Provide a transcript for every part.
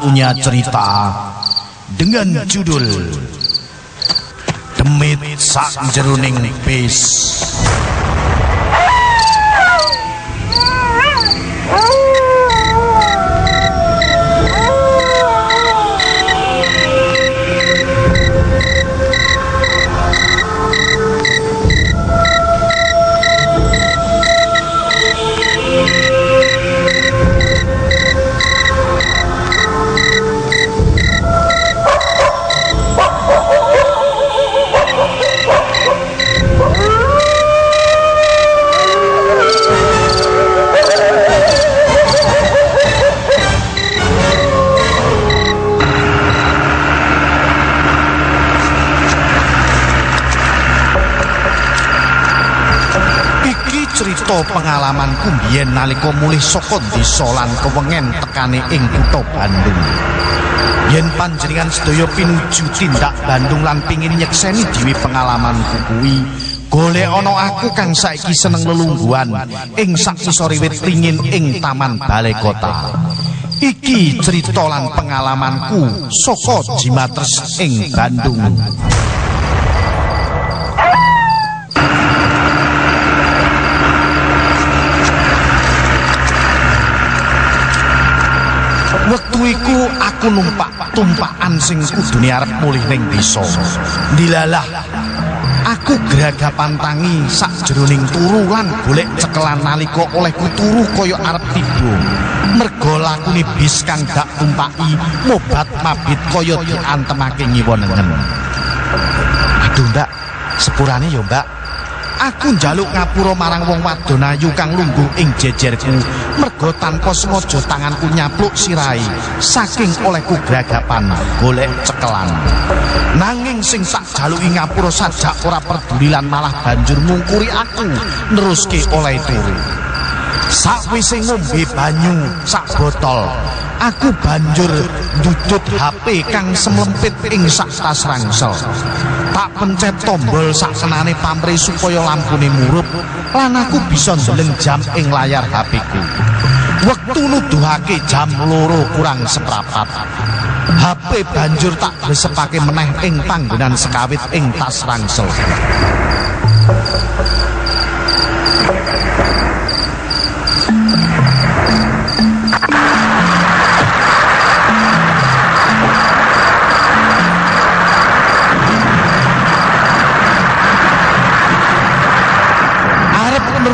Punya cerita dengan judul Demit Sak Jeruning Bis. Cerita pengalamanku biyen nalika mulih saka desa lan kewengen tekane ing kutha Bandung. Yen panjenengan sedaya pinuju tindak Bandung lan pingin nyekseni dhewe pengalamanku kuwi, golek ana aku kang saiki seneng lelungguhan ing sak sisore wit ringin ing Taman Balai Kota. Iki cerita lan pengalamanku saka Jimatres ing Bandung. Iku aku numpak tumpakan sing kudune arep mulih ning desa. Dilalah aku gragapan tangi sak jroning turu lan golek cekelan nalika olehku turu kaya arep tiba. Merga lakune bis kang gak tumpaki mobat mabit kaya diantemake ngiwa nengen. Aduh, Mbak, sepurane ya, Mbak. Aku njaluk ngapura marang wong wadon ayu kang lungguh ing jejerku merga tanpa sengaja tanganku nyapluk sirahe saking olehku gragapan golek cekelan. Nanging sing tak jaluki ngapura sajak ora peduli lan malah banjur mungkuri aku neruske oleh turu sakwise ngombe banyu sak botol aku banjur ndudut HP kang semlempit ing sak tas rangsel tak pencet tombol sak senane pamri supaya lampune murup lan aku bisa ndeleng jam ing layar HP ku. Wektu nuduhake jam loro kurang seprapat. HP banjur tak resepake meneh ing panggonan sekawit ing tas rangsel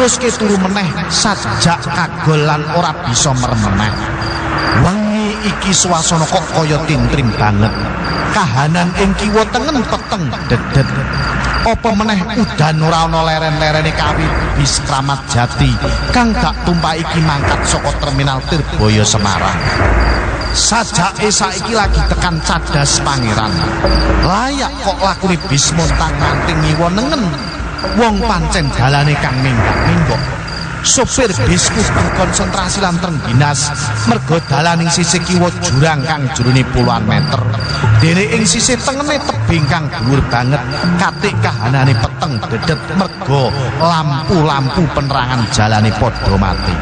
arep neruske turu meneh sajak kagol lan ora bisa merem meneh wengi iki swasana kok kaya tintrim banget. Kahanan ing kiwa tengen peteng dedet. Apa meneh udan ora ana leren-lerene kawit bis Kramat Jati kang gak tumpah iki mangkat saka terminal Tirboyo Semarang. Sajake saiki lagi tekan cadas pangeran. Layak kok lakune bis montang manting ngiwa nengen wong pancen dalane kang minggak-minggok sopir bis kudu konsentrasi lan trengginas merga dalaning sisih kiwa jurang kang jurune puluhan meter. Dene ing sisih tengene tebing kang dhuwur banget katik kahanane peteng dedet merga lampu-lampu penerangan jalane padha mati.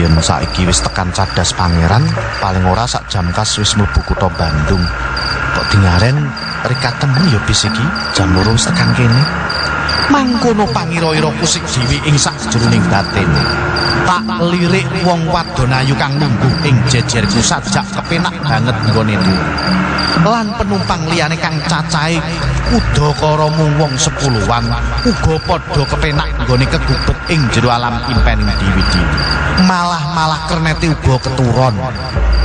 Yen saiki wis tekan cadas pangeran paling ora sak jam kas wis mlebu kutha Bandung. Kok dingaren rika temen ya bis iki? Jam wis tekan kene mangkono pangira-ira kusik jiwi ing sakjroning batin. Tak lirik wong wadon ayu kang lungguh ing jejerku sajak kepenak banget nggone turu lan penumpang liyane kang cacahe udakara mung wong sepuluhan uga padha kepenak nggone kegubet ing jero alam impening diwi-diwi malah-malah kernete uga keturon.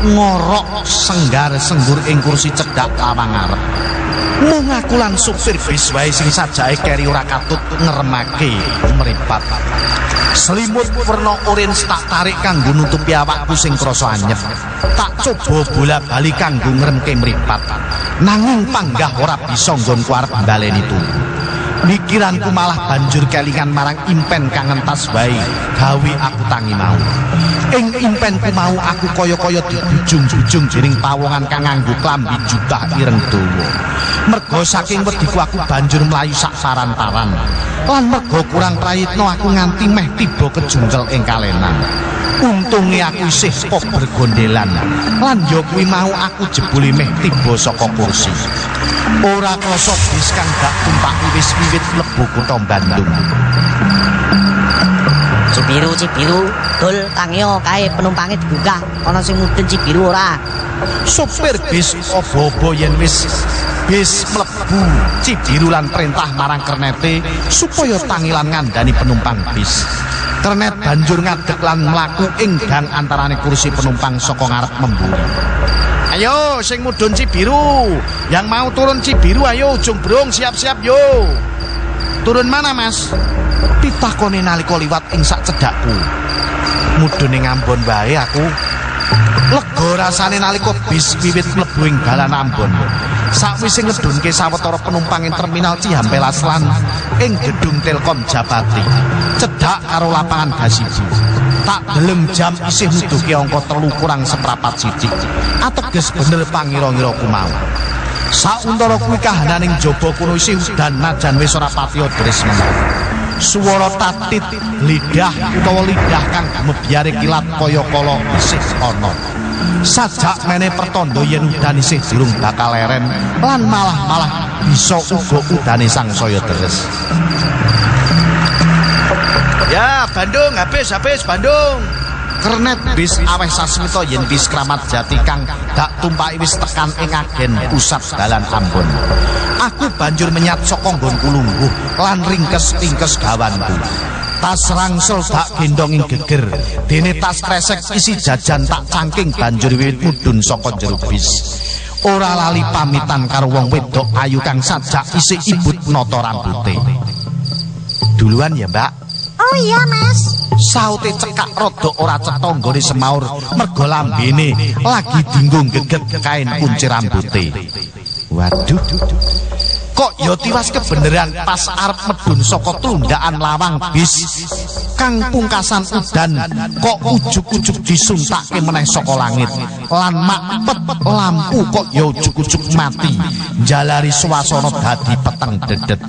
Ngorok senggar senggur ing kursi cedhak lawang ngarep mung aku lan supir bis wae sing sajake keri ora katut ngeremake mripat selimut werna orange tak tarik kanggo nutupi awakku sing krasa anyep tak coba bola-bali kanggo ngremke mripat nanging panggah ora bisa nggonku arep baleni turu Mikiranku malah banjur kelingan marang impen kang entas wae gawe aku tangi mau. Ing impenku mau aku kaya-kaya dibujung-bujung dening pawongan kang nganggo klambi jutah ireng dawa. Mergo saking wediku aku banjur mlayu sak sarantaran. Lan mergo kurang prayitna aku nganti meh tiba kejungkel ing kalenan. Untunge aku isih kok bergondelan. Lan yo kuwi mau aku jebule meh tiba saka kursi. Ora krasa bis kang gak tumpak wis wiwit mlebu kutha Bandung. Cibiru Cibiru, dul tangyo kae penumpange digugah ana sing mudhun Cibiru ora. Sopir bis obo-obo yen wis bis mlebu Cibiru lan perintah marang kernete supaya tangilan ngandani penumpang bis. Kernet banjur ngadeg lan mlaku ing gang antarane kursi penumpang saka ngarep memburi. Ayo sing mudhun Cibiru, yang mau turun Cibiru ayo ujung brong siap-siap yo. Turun mana, Mas? Pitakone nalika liwat ing sak cedakku. Mudhune ngambon wae aku. Lega rasane nalika bis wiwit mlebu ing dalan Ambon. Sakwise ngedunke sawetara penumpang ing terminal Cihampelas lan ing gedung Telkom Japati. Cedhak karo lapangan gasibu. Tak delem jam isih nuduhke angka telu kurang seprapat sithik. Ateges bener pangira-ngira ku mau. Sauntara kuwi kahananing jaba kuno isih udan najan wis ora patiya dres. Swara tatit lidah utawa lidah kang mebyare kilat kaya kala isih ana. Sajak meneh pertanda yen udan isih durung bakal leren lan malah-malah bisa uga udane sangsaya deres. Ya, Bandung habis habis Bandung. Kernet bis aweh sasmita yen bis kramat jati kang dak tumpaki wis tekan ing agen pusat dalan Ambon. Aku banjur menyat saka nggonku lungguh lan ringkes-ringkes gawanku. Tas rangsel tak gendong ing geger. Dene tas kresek isi jajan tak cangking banjur wiwit mudhun saka jero bis. Ora lali pamitan karo wong wedok ayu kang sajak isih ibut nata rambute. Duluan ya, Mbak. Oh iya mas saute cekak rada ora cetha nggone semaur mergo lambene lagi dinggung geget kain kunci rambute waduh. Kok ya tiwas kebeneran pas arep medun saka tundaan lawang bis? Kang pungkasan udan kok ujuk-ujuk disuntake meneh saka langit. Lan makpet lampu kok ya ujuk-ujuk mati. Jalari swasana dadi peteng dedet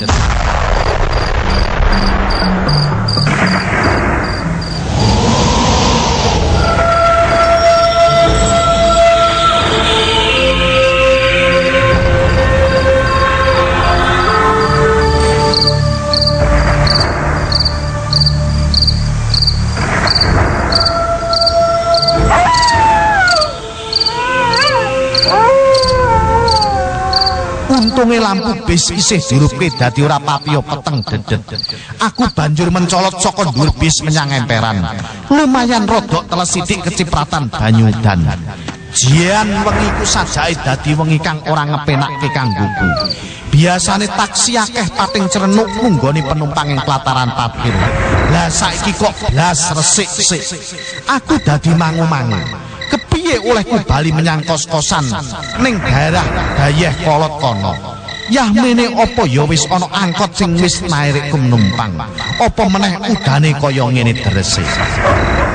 lampu bis isih dirupke dadi ora papiyo peteng dedet. Aku banjur mencolot saka dhuwur bis menyang emperan. Lumayan rodok teles sithik kecipratan banyu dan. Jian wengi ku sajake dadi wengi kang ora ngepenakke kanggoku. Biasane taksi akeh pating cerenuk munggoni penumpang ing pelataran parkir. Lah saiki kok blas resik-resik. Aku dadi mangu-mangu. kepiye olehku bali menyang kos-kosan ning daerah Dayeh Kolot kono. Yah mene apa ya wis ana angkot sing wis nairik penumpang. Apa meneh udane kaya ngene derese.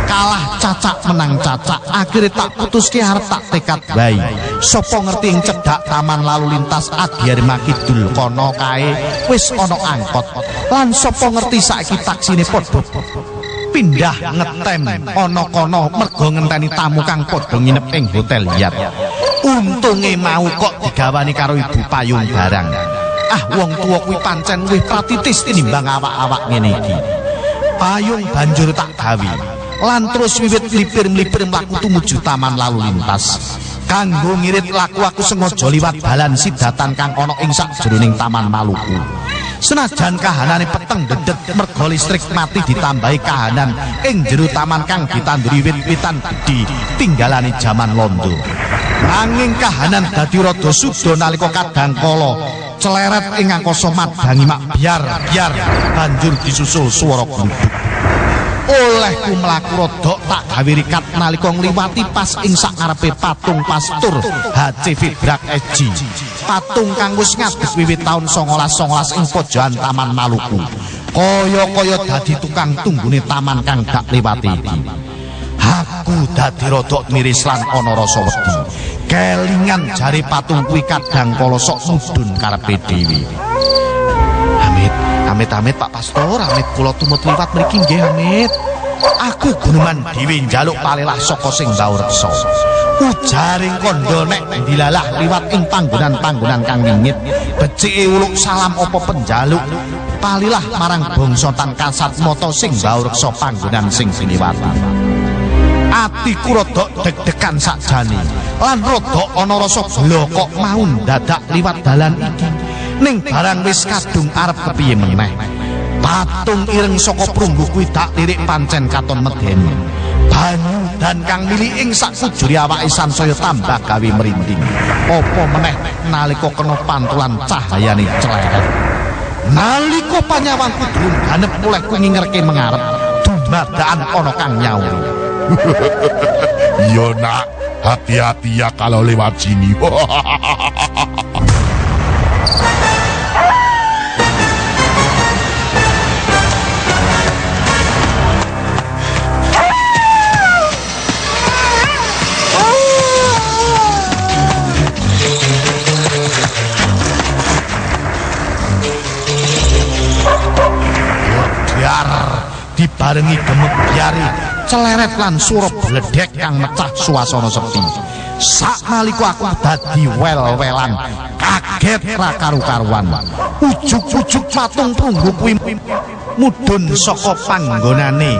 Kalah cacak menang cacak, akhirnya tak putuske arep tak tekad wae. Sopo ngerti ing cedak taman lalu lintas Adyar Makidul kono kae wis ana angkot. Lan sopo ngerti saiki taksine padha pindah ngetem ana kono mergo ngenteni tamu kang padha nginep ing hotel Hyatt. Untunge mau kok digawani karo ibu payung barang. Ah wong tuwa kuwi pancen luwih pratitis tinimbang awak-awak ngene iki. Payung banjur tak gawi. Lan terus wiwit lipir-lipir mlaku tumuju taman lalu lintas. Kanggo ngirit laku aku sengaja liwat dalan sidatan kang ana ing sakjroning taman Maluku. Senajan kahanane peteng dedet mergo listrik mati ditambahi kahanan ing jero taman kang ditanduri wit-witan gedhi tinggalane jaman londo. Nanging kahanan dadi rada suda nalika kadang kala celeret ing angkasa madangi mak biar biar banjur disusul swara gluduk. olehku mlaku rodok tak gawe rikat nalika ngliwati pas ing sangarepe patung pastur HC Fibrak Eji. Patung kang wis ngadeg wiwit taun 1919 ing pojokan Taman Maluku. Kaya-kaya dadi tukang tunggune taman kang gak liwati iki aku dadi rodok miris lan ana rasa wedi kelingan jari patung kuwi kadang kala sok mudhun karepe dhewe Amit, amit, amit Pak Pastor, amit kula tumut liwat mriki nggih amit. Aku guneman dhewe njaluk palelah saka sing mbau reksa. Ujaring kondo nek dilalah liwat ing panggonan-panggonan kang wingit, becike uluk salam apa penjaluk. Palilah marang bangsa tan kasat mata sing mbau reksa panggonan sing siniwati. Atiku rodok deg-degan sakjane lan rodok ana rasa gelo kok mau dadak liwat dalan iki. ning barang wis kadung arep kepiye meneh. Patung ireng saka prunggu kuwi tak lirik pancen katon medeni. Banyu dan kang mili ing sakujure awake sansaya tambah gawe merinding. Apa meneh nalika kena pantulan cahayane cleret. Nalika panyawangku durung ganep mulai ku ngingerke mengarep, dumadakan ana kang nyauri. Nak, hati-hati ya kalau lewat sini. dibarengi gemuk biari celeret lan surup bledek kang mecah suasana sepi. Sak nalika aku dadi wel-welan kaget ra karu-karuan. Ujug-ujug patung prunggu kuwi mudhun saka panggonane.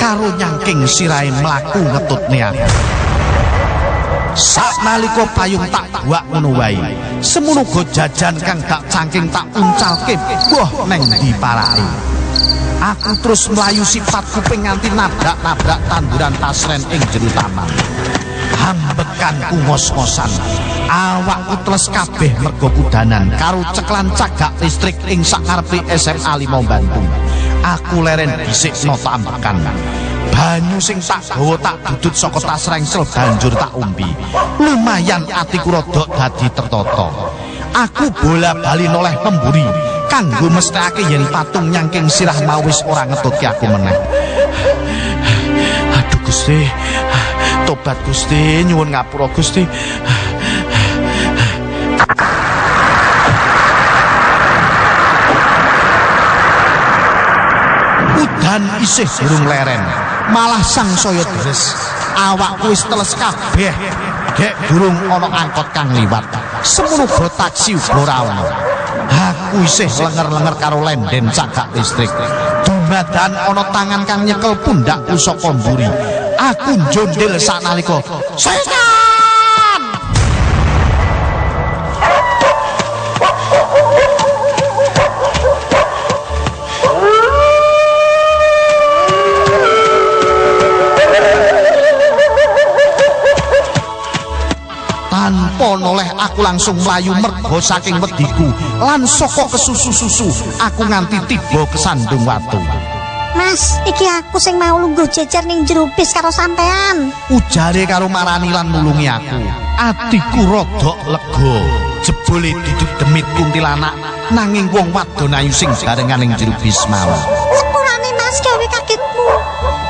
Karo nyangking sirahe mlaku ngetutne aku Sak nalika payung tak buak ngono wae. Semono go jajan kang tak cangking tak uncalke. Wah, neng ndi parake. Aku terus mlayu sifat kuping nganti nabrak-nabrak tanduran tasren ing jero taman. Hambekan ngos-ngosan. Awakku teles kabeh mergo kudanan karo ceklan cagak listrik ing sakarepe SMA 5 Bandung. Aku leren bisikno tambakan. Banyu sing tak gawa tak dudut saka tas rengsel banjur tak umbi. Lumayan atiku rodok dadi tertata. Aku bola-bali noleh pemburi kanggo mesthekake yen patung nyangking sirah mau wis ora ngetutke aku meneh. Aduh Gusti. Tobat Gusti, nyuwun ngapura Gusti. Udan isih durung leren. Malah sang saya deres. Awakku wis teles kabeh. Gek durung ana angkot kang liwat. Semono uga ora ana. Aku isih lenger-lenger karo lenden cagak listrik. Dumadan ana tangan kang nyekel pundakku saka mburi. Aku njondel saknalika. Setan! Aku langsung mlayu mergo saking wediku lan saka kesusu-susu aku nganti tiba kesandung watu Mas, iki aku sing mau lungguh jejer ning jero bis karo sampean. ujare karo marani lan nulungi aku atiku rodok lega jebule duduk demit kuntilanak nanging wong wadon ayu sing barengan ning jero bis mau Sepurane Mas gawe kagetmu.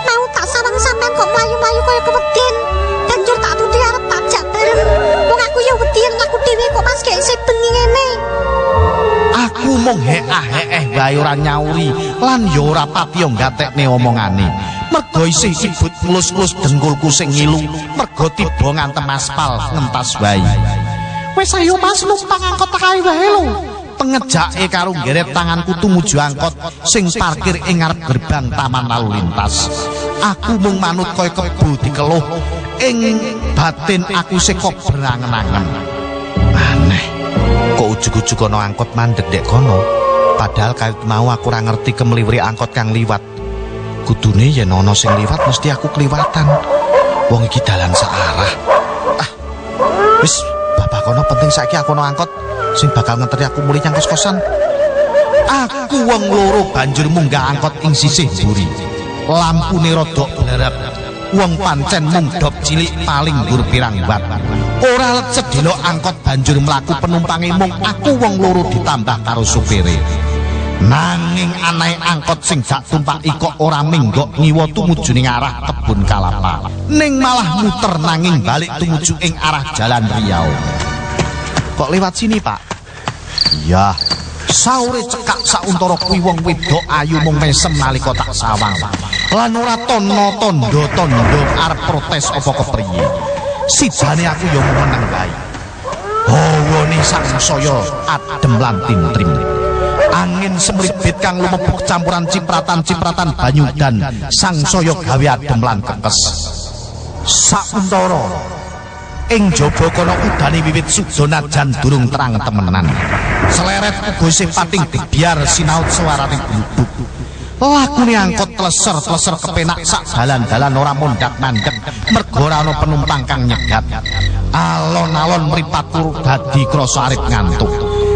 Mau tak sareng sampean kok mlayu-mlayu kaya keweden. Mas gak isih bengi ngene. Aku mung heeh-heeh wae ora nyauri lan ya ora pati yo gatekne omongane. Mergo isih sibut nglus-nglus dengkulku sing ngilu, mergo tiba ngantem aspal ngentas wae. Wis ayo Mas numpang angkot kae wae lho. Pengejake karo ngeret tanganku tumuju angkot sing parkir ing ngarep gerbang taman lalu lintas. Aku mung manut kaya kebu dikeluh ing batin aku sing kok berangen-angen. Kok ujug-ujug ana angkot mandek dek kono? Padahal kawit mau aku ora ngerti kemliwri angkot kang liwat. Kudune yen ana sing liwat mesti aku kliwatan. Wong iki dalan searah. Ah. Wis, bapak kono penting saiki aku ana angkot sing bakal ngenteri aku mulih nyang kos-kosan. Aku wong loro banjur munggah angkot ing sisih mburi. lampune rada blerep. Wong pancen mung dop cilik paling dhuwur pirang watt. Ora lecet delok angkot banjur mlaku penumpange mung aku wong loro ditambah karo supire. Nanging anahe angkot sing jak tumpaki kok ora minggok ngiwa tumuju ning arah kebun kalapa. Ning malah muter nanging balik tumuju ing arah Jalan Riau. Kok lewat sini, Pak? Iya. Saure cekak sauntara kuwi wong wedok ayu mung mesem nalika tak sawang. Lan ora tono tondo-tondo arep protes apa kepriye. Sijane aku ya meneng wae. Hawane sangsaya adem lan tintrim. Angin semribit kang lumebuk campuran cipratan-cipratan banyu dan sangsaya gawe adem lan kekes. Sauntara ing jaba kono udane wiwit sudana jan durung terang temenan. Seleret uga isih pating biar sinaut suarane glubuk. Lakune angkot tleser-tleser kepenak sak dalan-dalan ora mondhak-mandhek mergo ora ana penumpang kang nyegat. Alon-alon mripat turu dadi krasa arep ngantuk.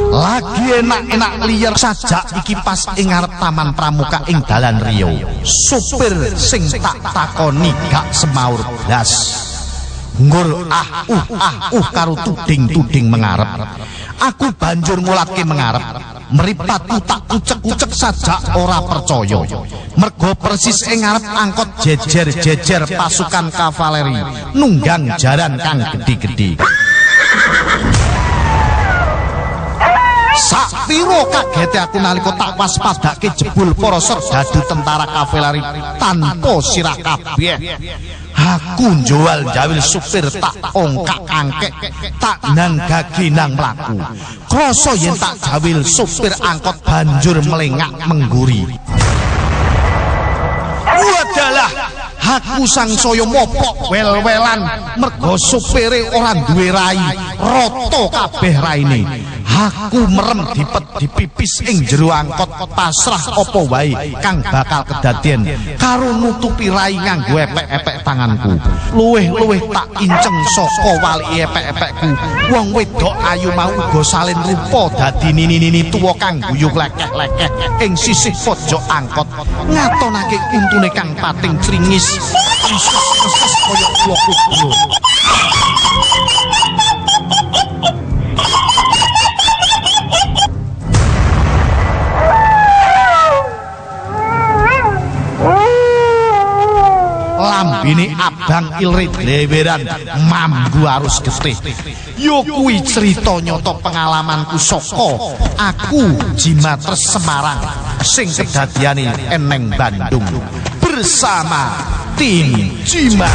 Lagi enak-enak liyer sajak iki pas ing ngarep Taman Pramuka ing Dalan Rio. Supir sing tak takoni gak semaur blas. ngur ah uh ah uh karo tuding-tuding mengarep. Aku banjur ngulatke mengarep. Mripatku tak kucek-kucek saja ora percaya. Mergo persis ing ngarep angkot jejer-jejer pasukan kavaleri nunggang jaran kang gedhe-gedhe. Sak piro kagete aku nalika tak waspadake jebul para serdadu tentara kavaleri tanpa sirah kabeh. Aku njual jawil supir tak ongkak angkek tak nang gagi nang mlaku. Krasa yen tak jawil supir angkot banjur melengak mengguri. Wadalah aku sangsaya mopok wel-welan mergo supire ora duwe rai rata kabeh raine aku merem dipet dipipis ing jero angkot pasrah apa wae kang bakal kedadien karo nutupi rai nganggo epek-epek tanganku. Luweh-luweh tak inceng saka wali epek-epekku. Wong wedok ayu mau uga salin rupa dadi nini-nini tuwa kang guyub lekeh-lekeh ing sisih pojok angkot. Ngatonake untune kang pating cringis Isus kaya uwa lambene abang ilri dreweran mambu arus getih. Yo kuwi cerita nyata pengalamanku saka aku Jimatres Semarang sing kedadiane eneng Bandung. Bersama tim Jimat